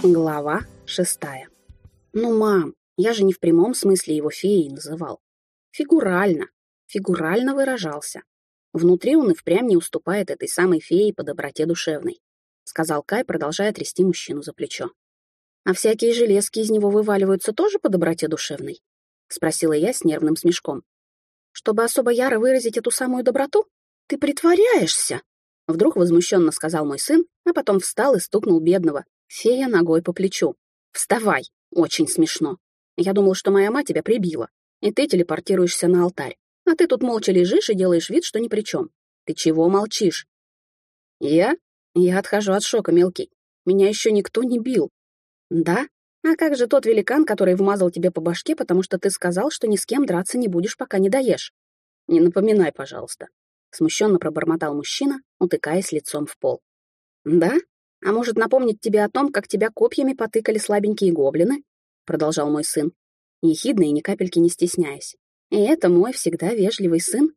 Глава шестая. Ну, мам, я же не в прямом смысле его феей называл. Фигурально. Фигурально выражался. Внутри он и впрямь не уступает этой самой фее по доброте душевной, сказал Кай, продолжая трясти мужчину за плечо. А всякие железки из него вываливаются тоже по доброте душевной? Спросила я с нервным смешком. Чтобы особо яро выразить эту самую доброту? Ты притворяешься! Вдруг возмущенно сказал мой сын, а потом встал и стукнул бедного, Фея ногой по плечу. «Вставай! Очень смешно. Я думал, что моя мать тебя прибила, и ты телепортируешься на алтарь. А ты тут молча лежишь и делаешь вид, что ни при чем. Ты чего молчишь?» «Я? Я отхожу от шока, мелкий. Меня еще никто не бил». «Да? А как же тот великан, который вмазал тебе по башке, потому что ты сказал, что ни с кем драться не будешь, пока не доешь?» «Не напоминай, пожалуйста», — смущенно пробормотал мужчина, утыкаясь лицом в пол. «Да? А может, напомнить тебе о том, как тебя копьями потыкали слабенькие гоблины?» — продолжал мой сын, ехидно и ни капельки не стесняясь. «И это мой всегда вежливый сын?»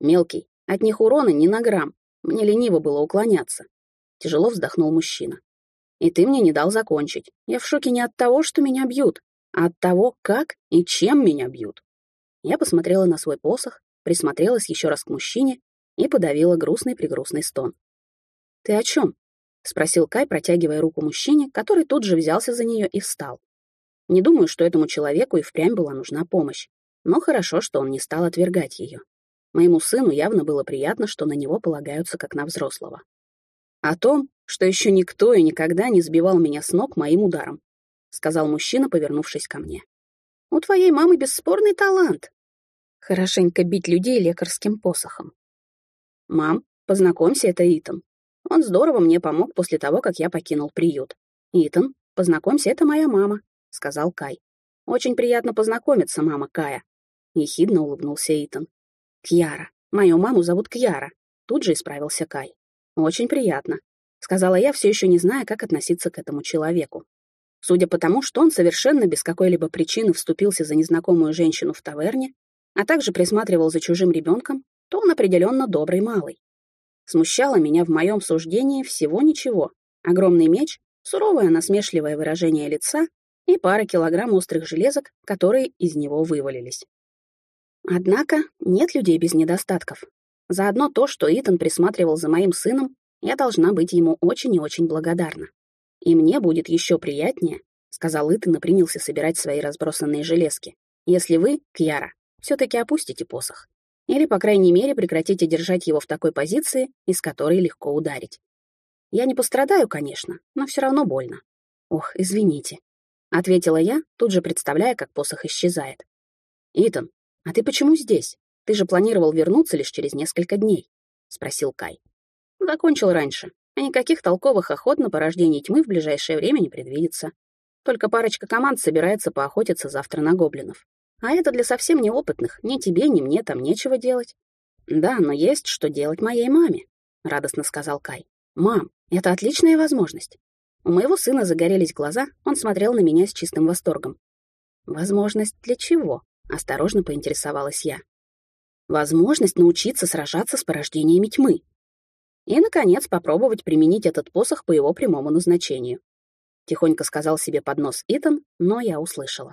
«Мелкий, от них урона ни на грамм. Мне лениво было уклоняться». Тяжело вздохнул мужчина. «И ты мне не дал закончить. Я в шоке не от того, что меня бьют, а от того, как и чем меня бьют». Я посмотрела на свой посох, присмотрелась еще раз к мужчине и подавила грустный-пригрустный стон. «Ты о чем?» — спросил Кай, протягивая руку мужчине, который тут же взялся за нее и встал. Не думаю, что этому человеку и впрямь была нужна помощь, но хорошо, что он не стал отвергать ее. Моему сыну явно было приятно, что на него полагаются как на взрослого. «О том, что еще никто и никогда не сбивал меня с ног моим ударом», — сказал мужчина, повернувшись ко мне. «У твоей мамы бесспорный талант. Хорошенько бить людей лекарским посохом. Мам, познакомься, это Итан. Он здорово мне помог после того, как я покинул приют. «Итан, познакомься, это моя мама», — сказал Кай. «Очень приятно познакомиться, мама Кая», — ехидно улыбнулся Итан. «Кьяра. Мою маму зовут Кьяра», — тут же исправился Кай. «Очень приятно», — сказала я, все еще не зная, как относиться к этому человеку. Судя по тому, что он совершенно без какой-либо причины вступился за незнакомую женщину в таверне, а также присматривал за чужим ребенком, то он определенно добрый малый. Смущало меня в моем суждении всего ничего. Огромный меч, суровое насмешливое выражение лица и пара килограмм острых железок, которые из него вывалились. Однако нет людей без недостатков. Заодно то, что Итан присматривал за моим сыном, я должна быть ему очень и очень благодарна. И мне будет еще приятнее, сказал Итан и принялся собирать свои разбросанные железки, если вы, Кьяра, все-таки опустите посох. Или, по крайней мере, прекратите держать его в такой позиции, из которой легко ударить. Я не пострадаю, конечно, но все равно больно. Ох, извините. Ответила я, тут же представляя, как посох исчезает. «Итан, а ты почему здесь? Ты же планировал вернуться лишь через несколько дней», — спросил Кай. «Закончил раньше, а никаких толковых охот на порождение тьмы в ближайшее время не предвидится. Только парочка команд собирается поохотиться завтра на гоблинов. А это для совсем неопытных. Ни тебе, ни мне там нечего делать. Да, но есть что делать моей маме, радостно сказал Кай. Мам, это отличная возможность. У моего сына загорелись глаза, он смотрел на меня с чистым восторгом. Возможность для чего? Осторожно поинтересовалась я. Возможность научиться сражаться с порождениями тьмы. И, наконец, попробовать применить этот посох по его прямому назначению. Тихонько сказал себе под нос Итан, но я услышала.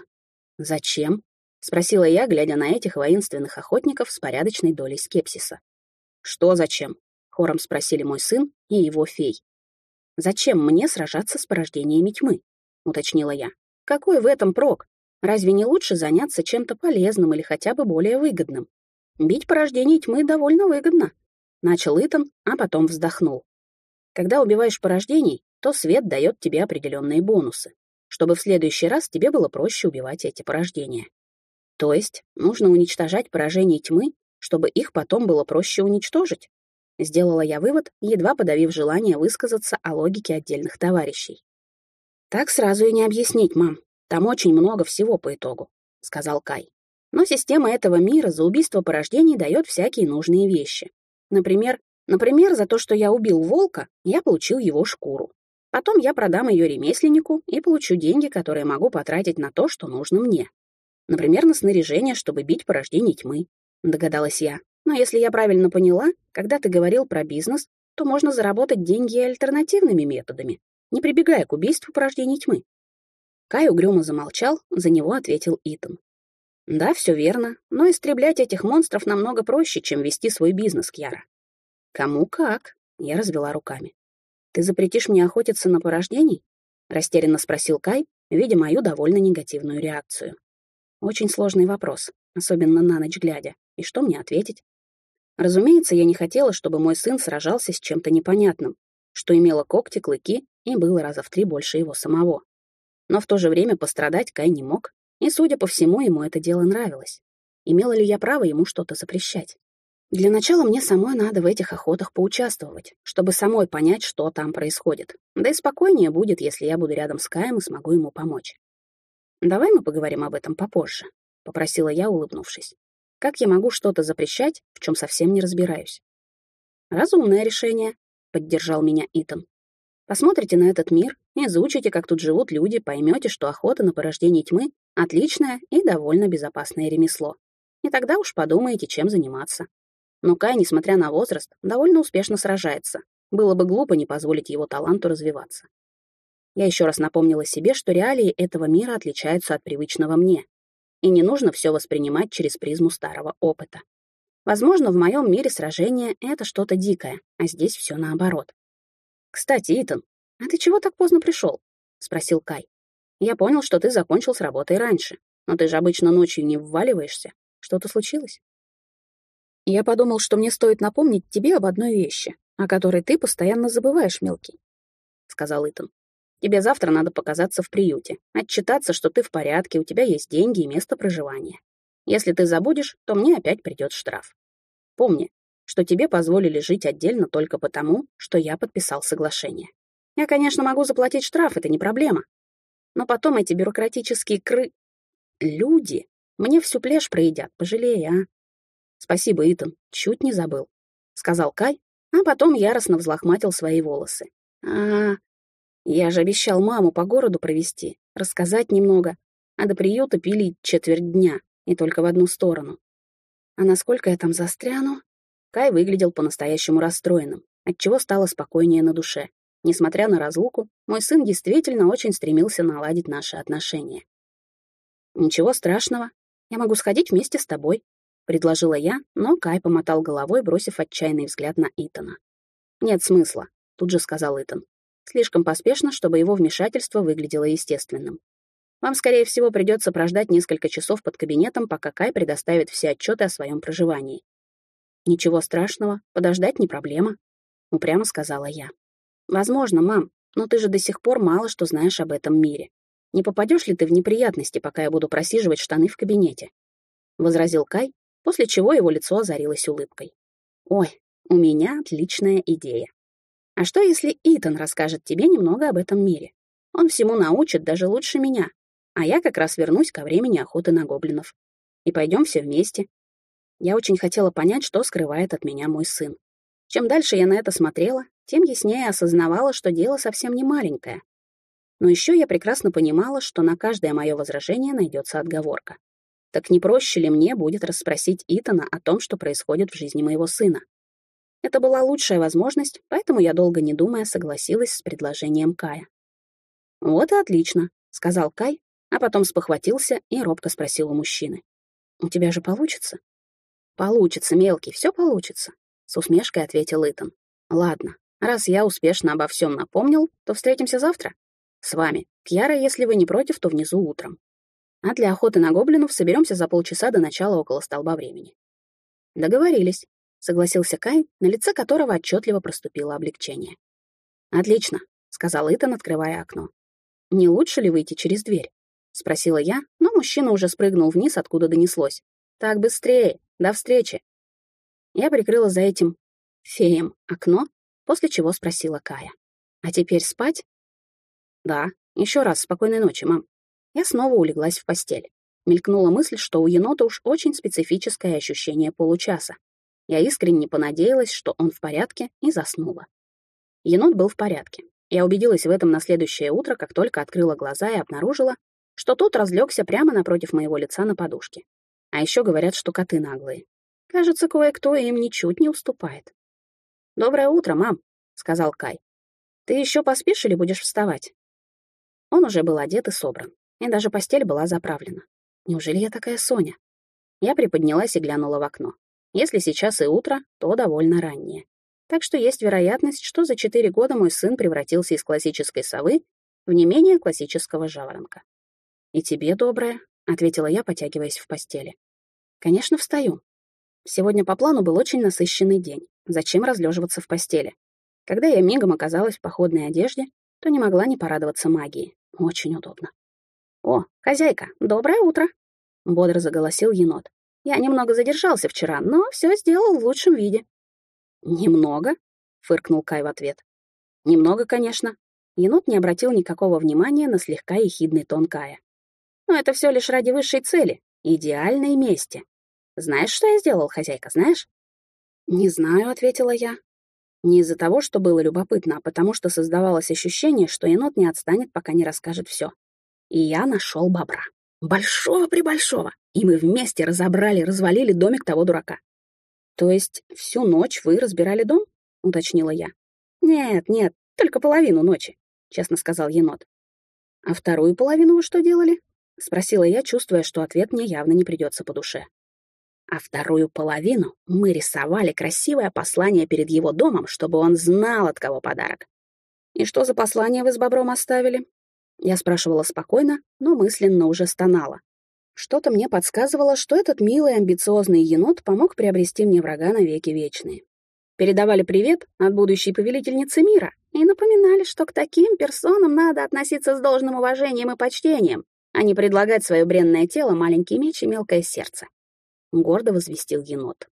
«Зачем?» — спросила я, глядя на этих воинственных охотников с порядочной долей скепсиса. «Что зачем?» — хором спросили мой сын и его фей. «Зачем мне сражаться с порождениями тьмы?» — уточнила я. «Какой в этом прок? Разве не лучше заняться чем-то полезным или хотя бы более выгодным? Бить порождение тьмы довольно выгодно». Начал Итан, а потом вздохнул. Когда убиваешь порождений, то свет дает тебе определенные бонусы, чтобы в следующий раз тебе было проще убивать эти порождения. То есть нужно уничтожать поражение тьмы, чтобы их потом было проще уничтожить? Сделала я вывод, едва подавив желание высказаться о логике отдельных товарищей. «Так сразу и не объяснить, мам. Там очень много всего по итогу», — сказал Кай. «Но система этого мира за убийство порождений дает всякие нужные вещи. Например, например, за то, что я убил волка, я получил его шкуру. Потом я продам ее ремесленнику и получу деньги, которые могу потратить на то, что нужно мне. Например, на снаряжение, чтобы бить порождение тьмы. Догадалась я. Но если я правильно поняла, когда ты говорил про бизнес, то можно заработать деньги альтернативными методами. не прибегая к убийству порождений тьмы. Кай угрюмо замолчал, за него ответил Итан. Да, все верно, но истреблять этих монстров намного проще, чем вести свой бизнес, Кьяра. Кому как? Я развела руками. Ты запретишь мне охотиться на порождений? Растерянно спросил Кай, видя мою довольно негативную реакцию. Очень сложный вопрос, особенно на ночь глядя. И что мне ответить? Разумеется, я не хотела, чтобы мой сын сражался с чем-то непонятным, что имело когти, клыки и было раза в три больше его самого. Но в то же время пострадать Кай не мог, и, судя по всему, ему это дело нравилось. Имела ли я право ему что-то запрещать? Для начала мне самой надо в этих охотах поучаствовать, чтобы самой понять, что там происходит. Да и спокойнее будет, если я буду рядом с Каем и смогу ему помочь. «Давай мы поговорим об этом попозже», — попросила я, улыбнувшись. «Как я могу что-то запрещать, в чем совсем не разбираюсь?» «Разумное решение», — поддержал меня Итан. Посмотрите на этот мир, изучите, как тут живут люди, поймете, что охота на порождение тьмы — отличное и довольно безопасное ремесло. И тогда уж подумаете, чем заниматься. Но Кай, несмотря на возраст, довольно успешно сражается. Было бы глупо не позволить его таланту развиваться. Я еще раз напомнила себе, что реалии этого мира отличаются от привычного мне. И не нужно все воспринимать через призму старого опыта. Возможно, в моем мире сражение — это что-то дикое, а здесь все наоборот. «Кстати, Итан, а ты чего так поздно пришел?» — спросил Кай. «Я понял, что ты закончил с работой раньше, но ты же обычно ночью не вваливаешься. Что-то случилось?» «Я подумал, что мне стоит напомнить тебе об одной вещи, о которой ты постоянно забываешь, мелкий», — сказал Итан. «Тебе завтра надо показаться в приюте, отчитаться, что ты в порядке, у тебя есть деньги и место проживания. Если ты забудешь, то мне опять придет штраф. Помни, что тебе позволили жить отдельно только потому, что я подписал соглашение. Я, конечно, могу заплатить штраф, это не проблема. Но потом эти бюрократические кры... Люди мне всю плешь проедят, пожалей, а? Спасибо, Итан, чуть не забыл, — сказал Кай, а потом яростно взлохматил свои волосы. А, я же обещал маму по городу провести, рассказать немного, а до приюта пили четверть дня, и только в одну сторону. А насколько я там застряну? Кай выглядел по-настоящему расстроенным, отчего стало спокойнее на душе. Несмотря на разлуку, мой сын действительно очень стремился наладить наши отношения. «Ничего страшного, я могу сходить вместе с тобой», — предложила я, но Кай помотал головой, бросив отчаянный взгляд на Итана. «Нет смысла», — тут же сказал Итан. «Слишком поспешно, чтобы его вмешательство выглядело естественным. Вам, скорее всего, придется прождать несколько часов под кабинетом, пока Кай предоставит все отчеты о своем проживании. «Ничего страшного, подождать не проблема», — упрямо сказала я. «Возможно, мам, но ты же до сих пор мало что знаешь об этом мире. Не попадешь ли ты в неприятности, пока я буду просиживать штаны в кабинете?» — возразил Кай, после чего его лицо озарилось улыбкой. «Ой, у меня отличная идея. А что, если Итан расскажет тебе немного об этом мире? Он всему научит даже лучше меня, а я как раз вернусь ко времени охоты на гоблинов. И пойдем все вместе, я очень хотела понять, что скрывает от меня мой сын. Чем дальше я на это смотрела, тем яснее осознавала, что дело совсем не маленькое. Но еще я прекрасно понимала, что на каждое мое возражение найдется отговорка. Так не проще ли мне будет расспросить Итана о том, что происходит в жизни моего сына? Это была лучшая возможность, поэтому я, долго не думая, согласилась с предложением Кая. «Вот и отлично», — сказал Кай, а потом спохватился и робко спросил у мужчины. «У тебя же получится?» «Получится, мелкий, все получится», — с усмешкой ответил Итан. «Ладно, раз я успешно обо всем напомнил, то встретимся завтра. С вами. Кьяра, если вы не против, то внизу утром. А для охоты на гоблинов соберемся за полчаса до начала около столба времени». «Договорились», — согласился Кай, на лице которого отчетливо проступило облегчение. «Отлично», — сказал Итан, открывая окно. «Не лучше ли выйти через дверь?» — спросила я, но мужчина уже спрыгнул вниз, откуда донеслось. «Так быстрее!» До встречи. Я прикрыла за этим феем окно, после чего спросила Кая. А теперь спать? Да. Еще раз спокойной ночи, мам. Я снова улеглась в постель. Мелькнула мысль, что у енота уж очень специфическое ощущение получаса. Я искренне понадеялась, что он в порядке, и заснула. Енот был в порядке. Я убедилась в этом на следующее утро, как только открыла глаза и обнаружила, что тот разлегся прямо напротив моего лица на подушке. А еще говорят, что коты наглые. Кажется, кое-кто им ничуть не уступает. «Доброе утро, мам», — сказал Кай. Ты еще поспишь или будешь вставать?» Он уже был одет и собран, и даже постель была заправлена. Неужели я такая Соня? Я приподнялась и глянула в окно. Если сейчас и утро, то довольно раннее. Так что есть вероятность, что за четыре года мой сын превратился из классической совы в не менее классического жаворонка. «И тебе доброе», — ответила я, потягиваясь в постели. «Конечно, встаю. Сегодня по плану был очень насыщенный день. Зачем разлеживаться в постели? Когда я мигом оказалась в походной одежде, то не могла не порадоваться магии. Очень удобно. «О, хозяйка, доброе утро!» — бодро заголосил енот. «Я немного задержался вчера, но все сделал в лучшем виде». «Немного?» — фыркнул Кай в ответ. «Немного, конечно». Енот не обратил никакого внимания на слегка ехидный тон Кая. «Но это все лишь ради высшей цели, идеальной мести. Знаешь, что я сделал, хозяйка, знаешь?» «Не знаю», — ответила я. Не из-за того, что было любопытно, а потому что создавалось ощущение, что енот не отстанет, пока не расскажет все. И я нашел бобра. Большого-пребольшого. И мы вместе разобрали, развалили домик того дурака. То есть всю ночь вы разбирали дом? Уточнила я. Нет, нет, только половину ночи, честно сказал енот. А вторую половину вы что делали? Спросила я, чувствуя, что ответ мне явно не придется по душе. А вторую половину мы рисовали красивое послание перед его домом, чтобы он знал, от кого подарок. «И что за послание вы с бобром оставили?» Я спрашивала спокойно, но мысленно уже стонала. Что-то мне подсказывало, что этот милый амбициозный енот помог приобрести мне врага на веки вечные. Передавали привет от будущей повелительницы мира и напоминали, что к таким персонам надо относиться с должным уважением и почтением, а не предлагать свое бренное тело, маленький меч и мелкое сердце. Гордо возвестил енот.